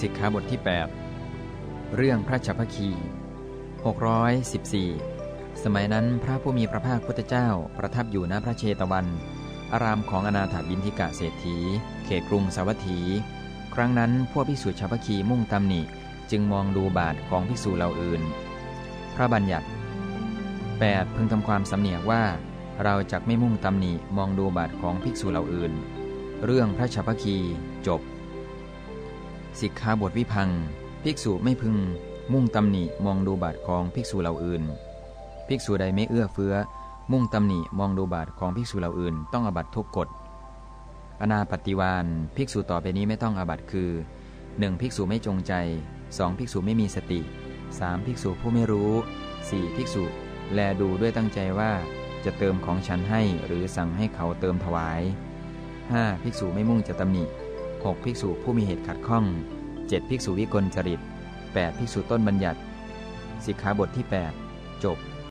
สิกขาบทที่ 8 เรื่องพระชัพพคี 614 สมัยนั้นพระผู้มีพระภาคพุทธเจ้าประทับอยู่ณพระเชตวัน อารามของอนาถาบินทิกะเศรษฐี เขตกรุงสาวัตถี ครั้งนั้นพวกภิกษุชาพคีมุ่งตำหนิจึงมองดูบาทของภิกษุเหล่าอื่น พระบัญญัติ 8. พึงทำความสำเนียกว่า เราจะไม่มุ่งตำหนิมองดูบาทของภิกษุเหล่าอื่น เรื่องพระชัพพคีจบ สิกขาบทวิพัง ภิกษุไม่พึง มุ่งตำหนิมองดูบาทของภิกษุเหล่าอื่น ภิกษุใดไม่เอื้อเฟื้อ มุ่งตำหนิมองดูบาทของภิกษุเหล่าอื่น ต้องอบัตทุกกฎอนาปฏิวานภิกษุต่อไปนี้ไม่ต้องอบัตคือ 1. ภิกษุไม่จงใจ 2. ภิกษุไม่มีสติ 3. ภิกษุผู้ไม่รู้ 4. ภิกษุ แลดูด้วยตั้งใจว่าจะเติมของฉันให้หรือสั่งให้เขาเติมถวาย 5. ภิกษุไม่มุ่งจะตำหนิ 6. ภิกษุผู้มีเหตุขัดข้อง 7. ภิกษุวิกลจริต 8. ภิกษุต้นบัญญัติ สิกขาบทที่ 8 จบ